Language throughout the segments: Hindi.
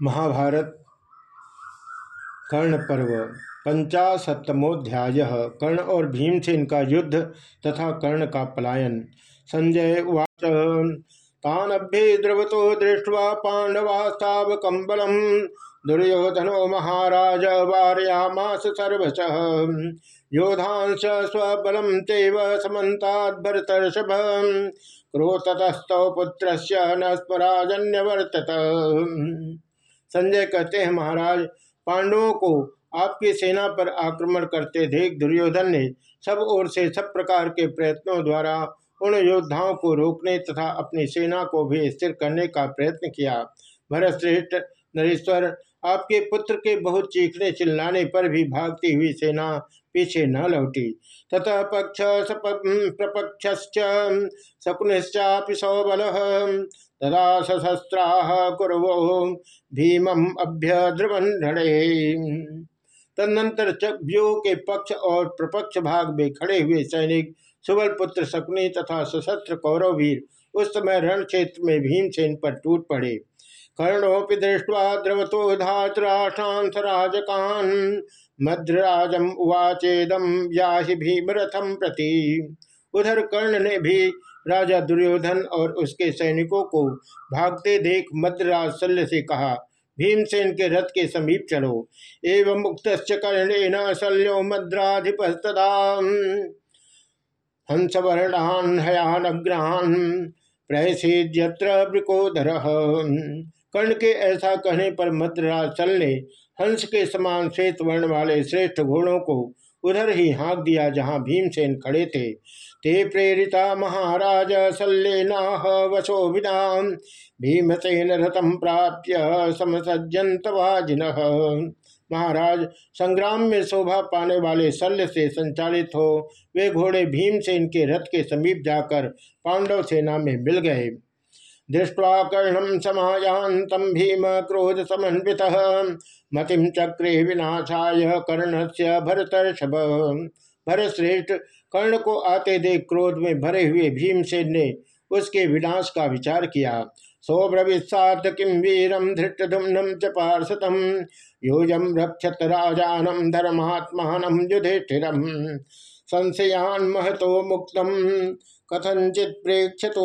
महाभारत कर्ण पर्व पंचाशतमोध्याय कर्ण और भीमसेन का युद्ध तथा कर्ण का पलायन। संजय उवाच तानभ्य द्रवतो दृष्ट्वा पांडवास्तावकं बलम दुर्योधनो महाराज, वारयामास सर्वश। योधांश स्वबलम तेव समन्तात् भरतर्षभ क्रोततस्तौ पुत्र न स्मराजन्यवर्तत संजय कहते हैं, महाराज। पांडवों को आपकी सेना पर आक्रमण करते देख दुर्योधन ने सब ओर से सब प्रकार के प्रयत्नों द्वारा उन योद्धाओं को रोकने तथा अपनी सेना को भी स्थिर करने का प्रयत्न किया। भरतश्रेष्ठ नरेश्वर, आपके पुत्र के बहुत चीखने चिल्लाने पर भी भागती हुई सेना पीछे न लौटी। ततः पक्ष प्रपक्ष शकुनिश्चापि सौबल तदा सशस्त्रा कुरवो भीमम तदनंतर व्यूह के पक्ष और प्रपक्ष भाग में खड़े हुए सैनिक सुबल पुत्र शकुनी तथा सशस्त्र कौरव वीर उस समय रण क्षेत्र में भीमसेन पर टूट पड़े। कर्णोपि दृष्टवा द्रवतो धातराष्ट्रांस राजकान। मद्राजम उवाचेदम व्याहि भीमरथम प्रति। उधर कर्ण ने भी राजा दुर्योधन और उसके सैनिकों को भागते देख मद्राज शल्य से कहा, भीमसेन के रथ के समीप चलो। एवं मुक्त कर्णे शल्यो मद्राधिपस्तदा हंसवर्णान, हयानग्रहान, प्रहसीद्यत्र वृकोदर कर्ण के ऐसा कहने पर मद्राज ने हंस के समान श्वेत वर्ण वाले श्रेष्ठ घोड़ों को उधर ही हाँक दिया जहाँ भीमसेन खड़े थे। ते प्रेरिता महाराज सल्लेनाह वशो विना भीमसेन रथम प्राप्य समसज्जंत महाराज, संग्राम में शोभा पाने वाले शल्य से संचालित हो, वे घोड़े भीमसेन के रथ के समीप जाकर पांडव सेना में मिल गए। दृष्टवा कर्णम समायांतम भीम क्रोध समन्वित। मतिम चक्रे विनाशाय कर्ण से भरतर्षभ। भरतश्रेष्ठ कर्ण को आते देख क्रोध में भरे हुए भीमसेन ने उसके विनाश का विचार किया। सौब्रविस्सात किम वीरम धृष्टुम्नम च पार्षतम योजम रक्षत राजानम धर्मात्मान युधिष्ठिरम संशयान महतो मुक्तम कथनचित प्रेक्षतो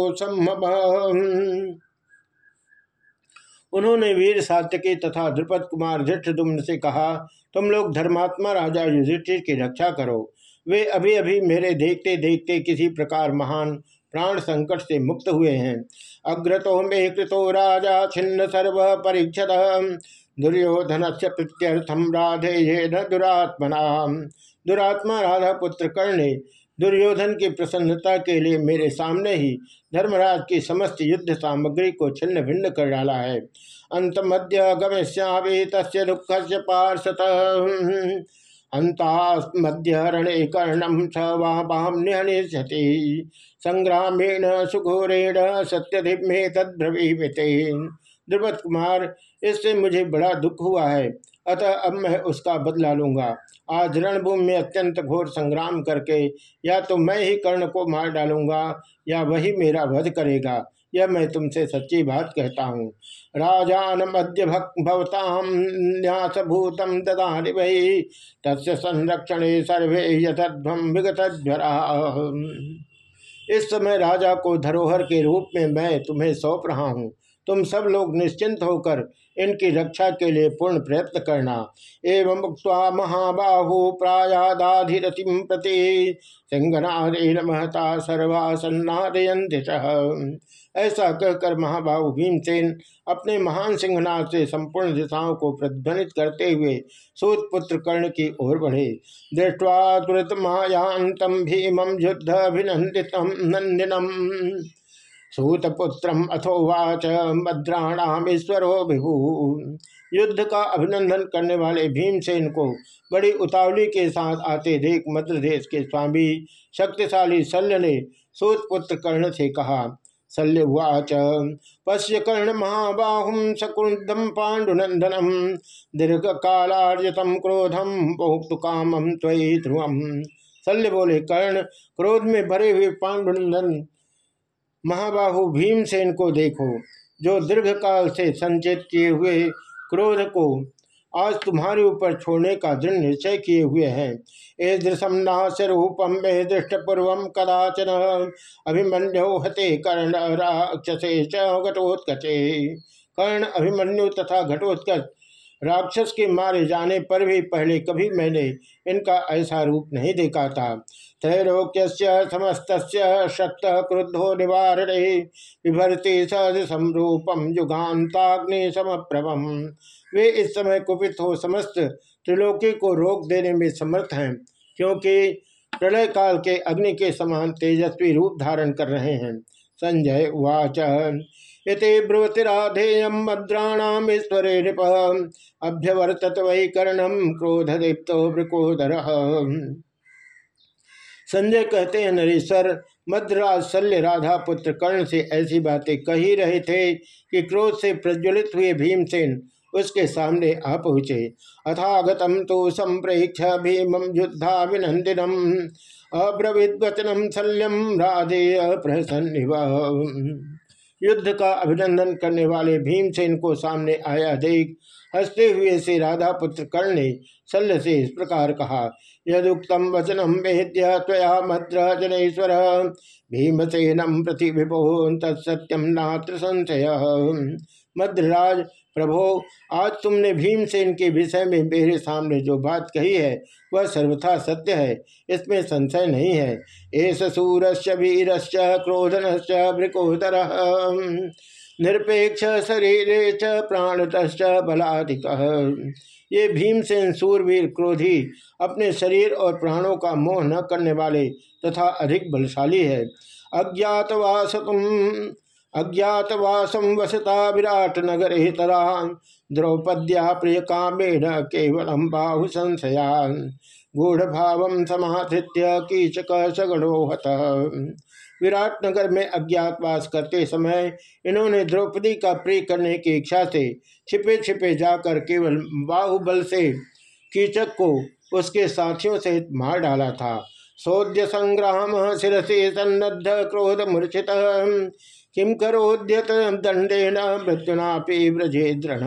उन्होंने वीर सात्यकी तथा द्रुपद कुमार धृष्टुम्न से कहा, तुम लोग धर्मात्मा राजा युधिष्ठिर की रक्षा करो। वे अभी अभी मेरे देखते देखते किसी प्रकार महान प्राण संकट से मुक्त हुए हैं। अग्रतो मे कृतो राजा छिन्न सर्व परीक्षद दुर्योधन से प्रत्यर्थम राधे ये न दुरात्मना दुरात्मा राधा पुत्र कर्ण दुर्योधन की प्रसन्नता के लिए मेरे सामने ही धर्मराज की समस्त युद्ध सामग्री को छिन्न भिन्न कर डाला है। अंत मध्य तस् दुख से पार्षत अंतास्मध्य रणे कर्णम स वाम निहनिष्यति। संग्रामेण सुघोरेण सत्यधिमे तद्रवीते द्रुपद कुमार इससे मुझे बड़ा दुख हुआ है। अतः अब मैं उसका बदला लूँगा। आज रणभूमि में अत्यंत घोर संग्राम करके, या तो मैं ही कर्ण को मार डालूँगा, या वही मेरा वध करेगा, यह मैं तुमसे सच्ची बात कहता हूँ। राजान मध्य भवताम न्यासभूतम ददानि वही सर्वे यथध्वम विगत इस समय राजा को धरोहर के रूप में मैं तुम्हें सौंप रहा हूँ। तुम सब लोग निश्चिंत होकर इनकी रक्षा के लिए पूर्ण प्रयत्न करना। एवं मुक्त महाबाहु प्रायादाधिरतिम प्रति सिंहनादेन महता सर्वासन्नादयन ऐसा कहकर महाबाहु भीमसेन अपने महान सिंहनाथ से संपूर्ण दिशाओं को प्रध्वनित करते हुए सूत पुत्र कर्ण की ओर बढ़े। दृष्टवा तुरत मायांतम भीमम युद्ध अभिनंदित नंदिनम सूतपुत्रम अथोवाच मद्राणाम ईश्वरो विभु। युद्ध का अभिनंदन करने वाले भीमसेन को बड़ी उतावली के साथ आते देख मध्य देश के स्वामी शक्तिशाली शल्य ने सूतपुत्र कर्ण से कहा शल्यवाच पश्य कर्ण महाबाहुम सकुदम पांडुनंदनम दीर्घ कालार्जतम क्रोधम बहुत कामम त्वयि ध्रुवम। शल्य बोले, कर्ण, क्रोध में भरे हुए पांडुनंदन महाबाहु भीमसेन को देखो, जो दीर्घ काल से संचित किए हुए क्रोध को आज तुम्हारे ऊपर छोड़ने का दृढ़ निश्चय किए हुए हैं। ईदृशम नाश रूपम में दृष्टपूर्व कदाचन अभिमन्यु हते कर्ण राक्षसे घटोत्कचे। कर्ण अभिमन्यु तथा घटोत्कच राक्षस के मारे जाने पर भी पहले कभी मैंने इनका ऐसा रूप नहीं देखा था। त्रैलोक्य समस्त शक्त क्रुद्धो निवारणे विभरती सदृशम रूपम युगान्ताग्नि समप्रभम वे इस समय कुपित हो समस्त त्रिलोकी को रोक देने में समर्थ हैं, क्योंकि प्रलय काल के अग्नि के समान तेजस्वी रूप धारण कर रहे हैं। संजय वाच इति ब्रुवतिराधेयम मद्राणामीश्वरे नृप। अभ्यवर्तत वही कर्णम क्रोधदीप्तो वृकोदर संजय कहते हैं, नरेश्वर मद्राज शल्य राधा पुत्र कर्ण से ऐसी बातें कही रहे थे कि क्रोध से प्रज्वलित हुए भीमसेन उसके सामने आ पहुँचे। अथागतम तो संप्रेक्ष भीम युद्धा विनंदिनम अब्रवीद वचनम शल्यम राधे प्रसन्न युद्ध का अभिनंदन करने वाले भीमसेन को सामने आया देख हँसते हुए से राधा पुत्र कर्ण ने शल्य से इस प्रकार कहा यदुक्तम वचनम वेद्य त्वया मद्र जनेश्वर भीमसेनम प्रति विभो तत्सत्यम नात्र संशय। मद्रराज प्रभो, आज तुमने भीमसेन के विषय में मेरे सामने जो बात कही है, वह सर्वथा सत्य है। इसमें संशय नहीं है। एस सूरस्य वीरस्य क्रोधनश्च, भृकोदर। निरपेक्ष शरीर च प्राणत बलाधिक ये भीमसेन, सूरवीर, क्रोधी अपने शरीर और प्राणों का मोह न करने वाले तथा अधिक बलशाली है। अज्ञातवास तुम अज्ञातवासम वसता विराट नगर तरा। द्रौपद्या प्रिय कामेण केवलम बाहु संशयान गूढ़ भाव समाधृत्य कीचक सगणो हत। विराट नगर में अज्ञातवास करते समय इन्होंने द्रौपदी का प्रिय करने की इच्छा से छिपे छिपे जाकर केवल बाहुबल से कीचक को उसके साथियों सहित मार डाला था। सोद्य संग्राम शिरसे सन्नद्ध क्रोध मूर्छित किम करोद्यत दंडेन मृत्युनापि व्रजे दृढ़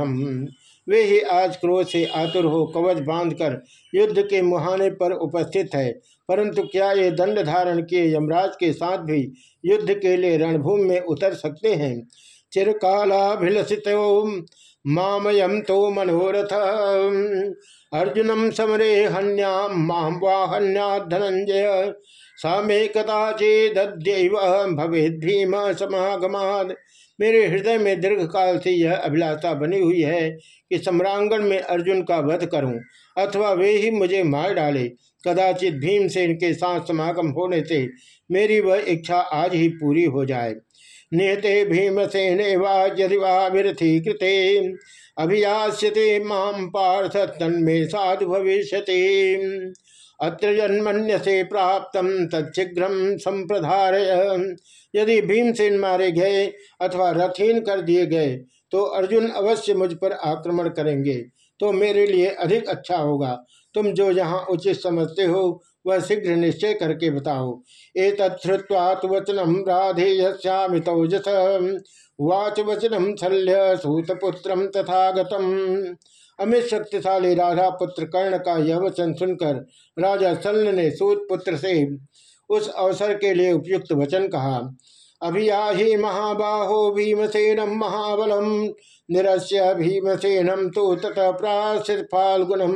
वे ही आज क्रोध से आतुर हो कवच बांधकर युद्ध के मुहाने पर उपस्थित है। परंतु क्या ये दंड धारण किए यमराज के साथ भी युद्ध के लिए रणभूमि में उतर सकते हैं? चिरकालाभिलषित मामयम तो मनोरथ। अर्जुनम समरे हन्याम माम वाहन्या धनंजय। स मे कदाचेद्यव भवेद भीम समागमान मेरे हृदय में दीर्घ काल से यह अभिलाषा बनी हुई है कि सम्रांगण में अर्जुन का वध करूँ, अथवा वे ही मुझे मार डाले। कदाचित भीमसेन के साथ समागम होने से मेरी वह इच्छा आज ही पूरी हो जाए। निहते भीमसेन यदि विरथी कृते, अभियास्यते माम पार्थ तन्मे साधु भविष्य अत्र जन्मन्य से प्राप्त तत्शीघ्र संप्रधार यदि भीमसेन मारे गए अथवा रथहीन कर दिए गए तो अर्जुन अवश्य मुझ पर आक्रमण करेंगे। तो मेरे लिए अधिक अच्छा होगा। तुम जो यहाँ उचित समझते हो, वह शीघ्र निश्चय करके बताओ। एक तत्वात वचनम राधेयश्यामितौजस वाच वचनम शल्य सूतपुत्रम तथागतम। अमित शक्तिशाली राधा पुत्र कर्ण का यह वचन सुनकर राजा सल्ल ने सूत पुत्र से उस अवसर के लिए उपयुक्त वचन कहा अभियाही महाबाहो भीमसेनम महाबलम निरस्य भीमसेनम तो तथा प्राश्चित फाल्गुनम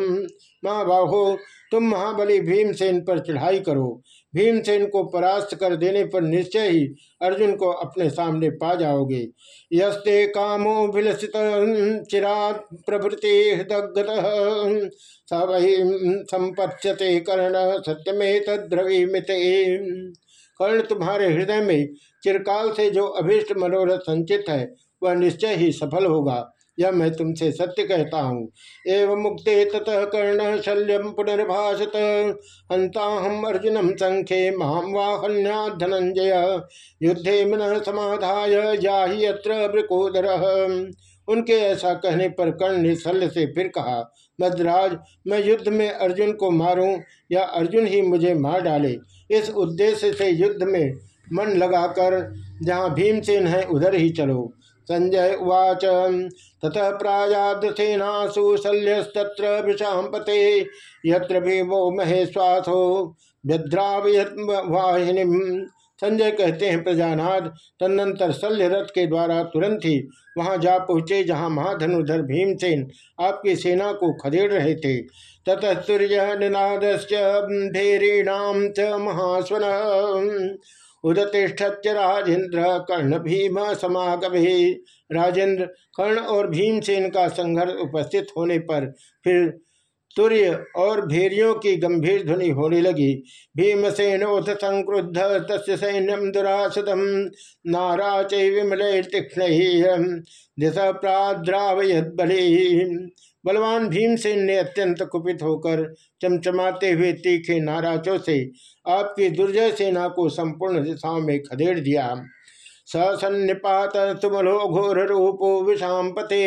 महाबाहो, तुम महाबली भीमसेन पर चढ़ाई करो। भीमसेन को परास्त कर देने पर निश्चय ही अर्जुन को अपने सामने पा जाओगे। यस्ते कामो विलसित चिरात प्रभृति हृदगत सवही संपत्यते कर्ण सत्यमे तद्रवीमित कर्ण, तुम्हारे हृदय में चिरकाल से जो अभीष्ट मनोरथ संचित है, वह निश्चय ही सफल होगा। यह मैं तुमसे सत्य कहता हूँ। एवं मुक्ते ततः कर्ण शल्यम पुनर्भाषत हंता हम अर्जुनम संख्ये महाम वाहन्या धनंजय युद्धे मन समाधाय जाहि अत्र वृकोदर उनके ऐसा कहने पर कर्ण ने शल्य से फिर कहा मद्राज मैं युद्ध में अर्जुन को मारूं या अर्जुन ही मुझे मार डाले? इस उद्देश्य से युद्ध में मन लगाकर जहाँ भीमसेन है, उधर ही चलो। संजय उवाच। ततः प्रायादसेनासु शल्यस्तत्र विषापते यत्र भीमो महेश्वासो व्यद्रावयत संजय कहते हैं प्रजानाथ तदनंतर शल्य रथ के द्वारा तुरंत ही वहाँ जा पहुँचे, जहाँ महाधनुधर भीमसेन आपकी सेना को खदेड़ रहे थे। ततः सूर्य निनाद धेरीणाम च महास्वन उदतिष्ठच राजेंद्र कर्ण भीम समागमे। राजेंद्र, कर्ण और भीमसेन का संघर्ष उपस्थित होने पर फिर तुर्य और भेरियों की गंभीर ध्वनि होने लगी। भीमसेन उथ संक्रुद्ध तस् सैन्यम दुरासतम नाराच विमल तीक्षण दिशा प्राद्रावयत बलि बलवान भीमसेन ने अत्यंत कुपित होकर चमचमाते हुए तीखे नाराजों से आपकी दुर्जय सेना को संपूर्ण दिशाओं में खदेड़ दिया। सन्निपात सुमलो घोर रूपो विषाम पते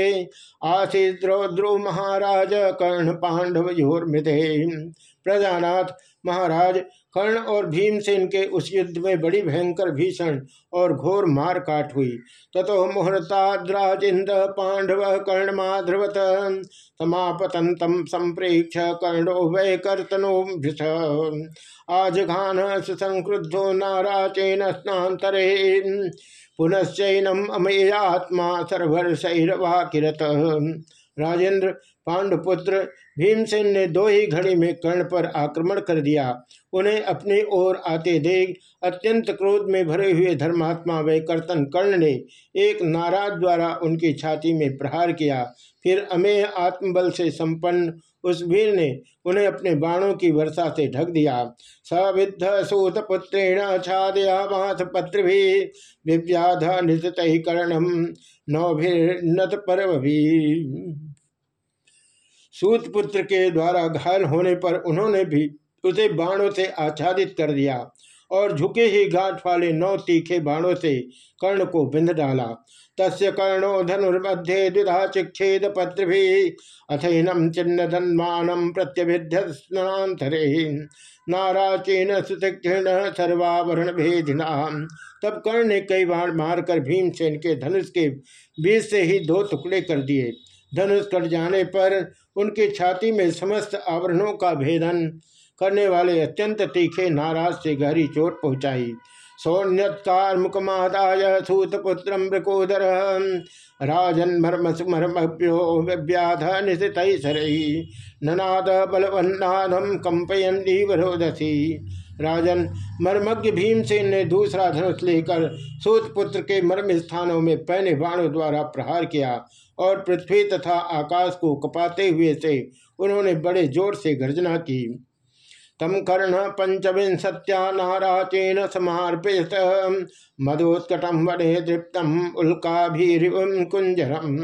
आशीद्रौद्रो महाराज कर्ण पांडव योर्मिते। प्रजानाथ महाराज कर्ण और भीमसेन के उस युद्ध में बड़ी भयंकर भीषण और घोर मार काट हुई। ततो मुहूर्ताद्राजिंद्र पांडव कर्णमाध्रवत समापतंतम संप्रेक्ष कर्णो वै कर्तनो आज घान सुसंक्रुद्धो नाराचेन स्नातरे पुनश्चैनम अमेयात्मा सर्वर्षैरवा किरत राजेंद्र पांडुपुत्र भीमसेन ने दो ही घड़ी में कर्ण पर आक्रमण कर दिया। उन्हें अपनी ओर आते देख अत्यंत क्रोध में भरे हुए धर्मात्मा वे कर्तन कर्ण ने एक नाराज़ द्वारा उनकी छाती में प्रहार किया। फिर अमेय आत्मबल से संपन्न उस वीर ने उन्हें अपने बाणों की वर्षा से ढक दिया। सविद्ध सूत पुत्रेण छादया माथ पत्र भी विव्याध नित कर्णम। नौभिर्नत पर्व भी सूत पुत्र के द्वारा घायल होने पर उन्होंने भी उसे बाणों से आच्छादित कर दिया। और झुके ही गांठ वाले नौ तीखे बाणों से कर्ण को बिंद डाला। तस्य कर्णो धनुर्मध्ये द्विधा चिक्षेद पत्र भी अथैनम चिन्ह धन्मानम प्रत्यभिध्य स्नातरे नाराचीन सुतीक्षण सर्वावरण भेदिना तब कर्ण ने कई बार मारकर भीमसेन के धनुष के बीच से ही दो टुकड़े कर दिए। धनुष कट जाने पर उनकी छाती में समस्त आवरणों का भेदन करने वाले अत्यंत तीखे नाराज़ से गहरी चोट पहुंचाई। सौन्यत्कार मुखमादाय सूतपुत्र मृकोदर, राजन मर्म सुमर्म्यो व्याध निशित ननाद बलवन्नादम कंपयन वरोदसी राजन मर्मज्ञ भीमसेन ने दूसरा धनुष लेकर सूतपुत्र के मर्म स्थानों में पहने बाणों द्वारा प्रहार किया और पृथ्वी तथा आकाश को कपाते हुए से उन्होंने बड़े ज़ोर से गर्जना की। तम कर्ण पंचविंशत्या नाराचेन समर्पित मधोत्कटम वने दृप्तम उल्काभिम कुंजरम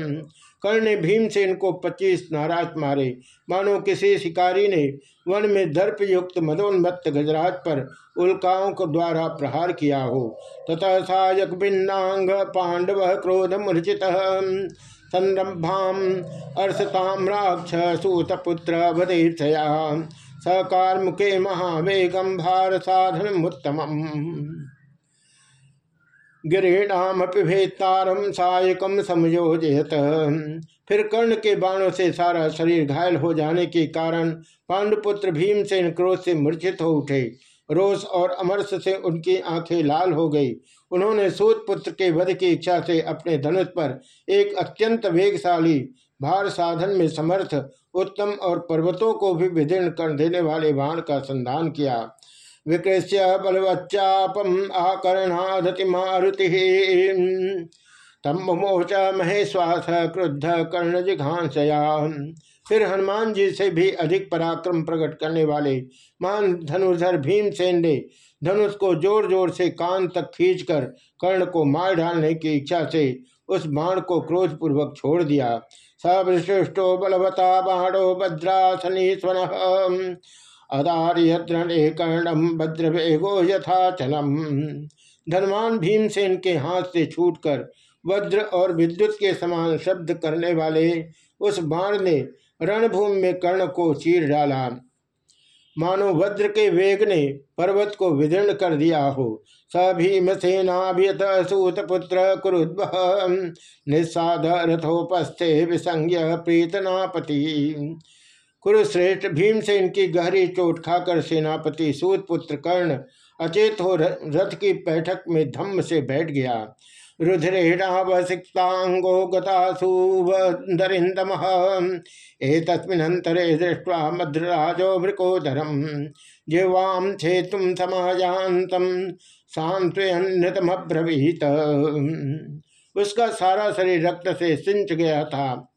कर्ण ने भीमसेन को पच्चीस नाराज़ मारे। मानो किसी शिकारी ने वन में दर्प युक्त मदोन्मत्त गजराज पर उल्काओं को द्वारा प्रहार किया हो। तथा सायक भिन्नांग पांडव क्रोध मूर्चित संरंभाम अर्षताम्राक्ष सूतपुत्र वदेशया सकार मुखे महावेगम भार साधन उत्तम गिरीणाम भेत्तारम सायकम समयोजयत फिर कर्ण के बाणों से सारा शरीर घायल हो जाने के कारण पांडुपुत्र भीमसेन क्रोध से मूर्छित हो उठे। रोष और अमरस से उनकी आँखें लाल हो गई। उन्होंने सूत पुत्र के वध की इच्छा से अपने धनुष पर एक अत्यंत वेगशाली भार साधन में समर्थ, उत्तम और पर्वतों को भी विदीर्ण कर देने वाले बाण का संधान किया। विकृष्य बलवच्चापम आकर्णाधति मारुति। तम मोच महेश्वास क्रुद्ध कर्ण जिघांसया फिर हनुमान जी से भी अधिक पराक्रम प्रकट करने वाले महान धनुर्धर भीमसेन ने धनुष को ज़ोर ज़ोर से कान तक खींचकर कर्ण को मार डालने की इच्छा से उस बाण को क्रोधपूर्वक छोड़ दिया। सवशिष्टो बलवता बाणो भद्रासनी स्वन अदार्यद्रणे कर्णम भद्रवेगो यथा चलम धनवान भीमसेन के हाथ से छूटकर वज्र और विद्युत के समान शब्द करने वाले उस बाण ने रणभूमि में कर्ण को चीर डाला। मानो वज्र के वेग ने पर्वत को विदीर्ण कर दिया हो। स भीमसेनाभियत सूतपुत्र कुरुद्व निस्साद रथोपस्थे विसंज्ञ प्रीतनापति। कुरुश्रेष्ठ भीमसेन की गहरी चोट खाकर सेनापति सूतपुत्र कर्ण अचेत हो रथ की बैठक में धम्म से बैठ गया। रुधिरेणावसिक्तांगो गतासुवरिंदम एतस्मिन्नंतरे दृष्ट्वा मद्रराजो भृकोधरम जिह्वाम छेतुम समाजातम सांत्वयनृतमब्रवीत उसका सारा शरीर रक्त से सिंच गया था।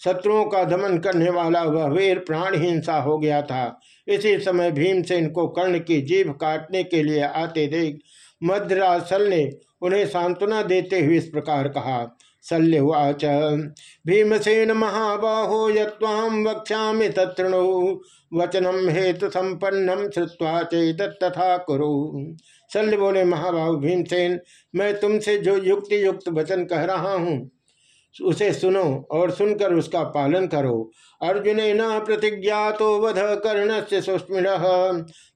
शत्रुओं का दमन करने वाला वह वीर प्राण हिंसा हो गया था। इसी समय भीमसेन को कर्ण की जीभ काटने के लिए आते देख मद्रासल ने उन्हें सांत्वना देते हुए इस प्रकार कहा शल्यवाच भीमसेन महाबाहो यम वक्षा तृणु वचनम हेतु संपन्नम श्रुवा चेत तथा कुरु। शल्य बोले, महाबाहु भीमसेन, मैं तुमसे जो युक्ति युक्त वचन कह रहा हूँ उसे सुनो और सुनकर उसका पालन करो। अर्जुन न प्रतिज्ञा तो वध कर्ण से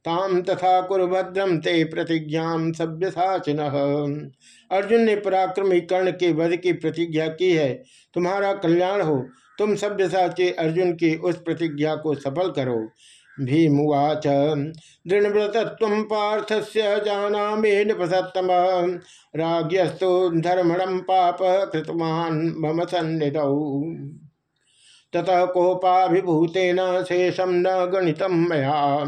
ताम तथा कुरभद्रम ते प्रतिज्ञा सभ्यसाचिन। अर्जुन ने पराक्रमी कर्ण के वध की प्रतिज्ञा की है। तुम्हारा कल्याण हो। तुम सभ्यसाचे अर्जुन की उस प्रतिज्ञा को सफल करो। भीमुवाच। दृढ़व्रतत्व पार्थ से जाना मे नृपसतम राज्यस्तु धर्मणम पाप कृतमान मम सन्निध। ततः कोपाभिभूतेन शेषम न गणितम मया।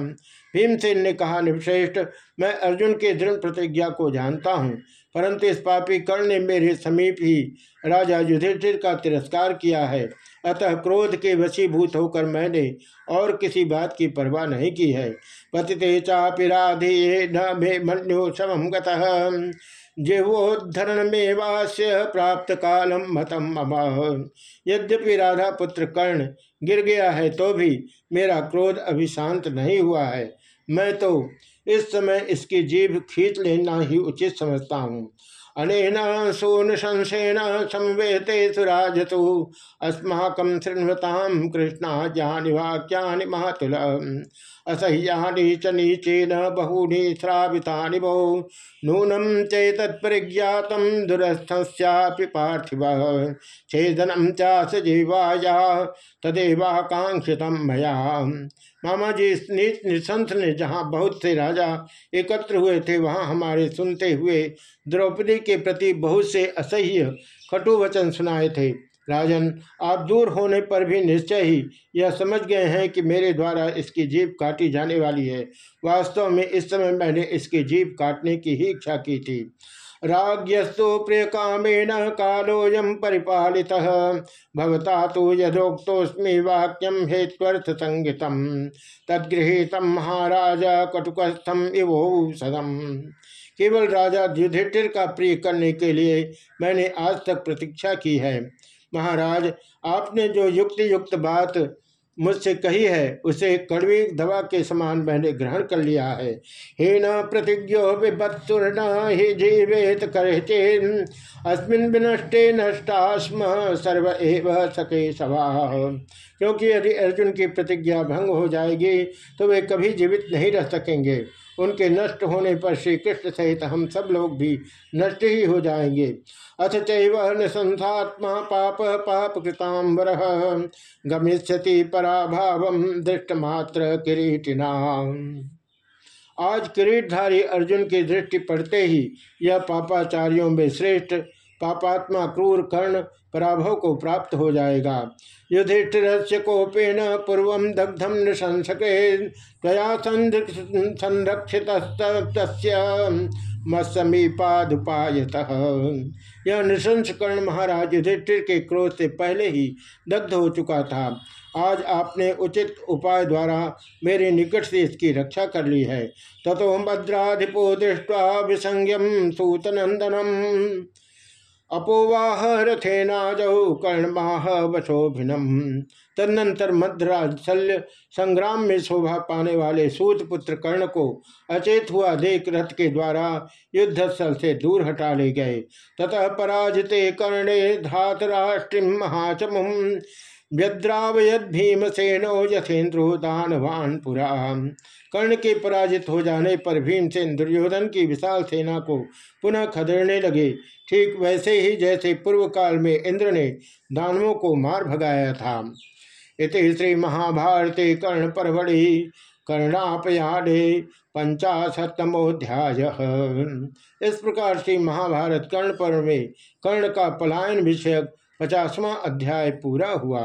भीमसेन ने कहा, निश्रेष्ठ, मैं अर्जुन के दृढ़ प्रतिज्ञा को जानता हूँ, परंतु इस पापी कर्ण ने मेरे समीप ही राजा युधिष्ठिर का तिरस्कार किया है। अतः क्रोध के वशीभूत होकर मैंने और किसी बात की परवाह नहीं की है। पतिते चापि राधे न मे मन्यो समम जिवोद्धरण में वास्य प्राप्त कालम मतम यद्यपि राधा पुत्र कर्ण गिर गया है तो भी मेरा क्रोध अभी शांत नहीं हुआ है। मैं तो इस समय इसकी जीभ खींच लेना ही उचित समझता हूँ। अनेन सोनशंसेन संवेते सुराजतु अस्माक शृण्वताम कृष्णा ज्ञानि वाक्या महातुल असह्यानि च नीचेन बहूनि श्रावितानि बहु नूनम चेतत्परिज्ञात दुरस्थस्यापि पार्थिव। छेदनम च सजीवाया तदेवाकांक्षित मया। मामा जी, इस निसंत ने जहाँ बहुत से राजा एकत्र हुए थे, वहाँ हमारे सुनते हुए द्रौपदी के प्रति बहुत से असह्य कटु वचन सुनाए थे। राजन, आप दूर होने पर भी निश्चय ही यह समझ गए हैं कि मेरे द्वारा इसकी जीप काटी जाने वाली है। वास्तव में इस समय मैंने इसकी जीप काटने की ही इच्छा की थी। राज्यस्तु प्रिय कामेन कालोयम परिपालिता। भवता तो यदोक्तोस्मी वाक्यम हेत्वर्थ संगीतम तदगृहीत महाराज कटुकस्थम इवो सदम केवल राजा युधिष्ठिर का प्रिय करने के लिए मैंने आज तक प्रतीक्षा की है। महाराज, आपने जो युक्त युक्त बात मुझसे कही है, उसे कड़वी दवा के समान मैंने ग्रहण कर लिया है। हे न प्रतिज्ञो विपत्सुर्ण ही जीवेत करते अस्मिन विनष्टे नष्टास्म, सर्व एव सके सवा क्योंकि यदि अर्जुन की प्रतिज्ञा भंग हो जाएगी तो वे कभी जीवित नहीं रह सकेंगे। उनके नष्ट होने पर श्री कृष्ण सहित हम सब लोग भी नष्ट ही हो जाएँगे। अथ चंसात्मा पाप पाप कृतांबर गमिष्यति पराभाव दृष्ट मात्र किरीटिना। आज किरीटधारी अर्जुन की दृष्टि पड़ते ही यह पापाचार्यों में श्रेष्ठ पापात्मा क्रूर कर्ण पराभव को प्राप्त हो जाएगा। युधिष्ठिर कोपेन पूर्व दग्धम नृशंसके संरक्षित मत्समीपादुपायत। यह नृशंस कर्ण महाराज युधिष्ठिर के क्रोध से पहले ही दग्ध हो चुका था। आज आपने उचित उपाय द्वारा मेरे निकट से इसकी रक्षा कर ली है। तथो भद्राधिपो दृष्टवा विसंज्ञम सूतनंदनम। अपोवाह रथेनाजौ कर्णमाह वशोभिनम तदनंतर मध्यराज शल्य संग्राम में शोभा पाने वाले सूत पुत्र कर्ण को अचेत हुआ देख रथ के द्वारा युद्धस्थल से दूर हटा ले गए। ततः पराजिते कर्णे धातराष्ट्रिम महाचमुम व्यद्रावयद भीमसेनो यथेन्द्रो दानवान पुरा। कर्ण के पराजित हो जाने पर भीमसेन दुर्योधन की विशाल सेना को पुनः खदेड़ने लगे। ठीक वैसे ही जैसे पूर्व काल में इंद्र ने दानवों को मार भगाया था। इति श्री महाभारते कर्ण परवड़ी। कर्णापयाडे पंचाशतमोध्याय इस प्रकार से महाभारत कर्ण पर्व में कर्ण का पलायन विषयक पचासवां अध्याय पूरा हुआ।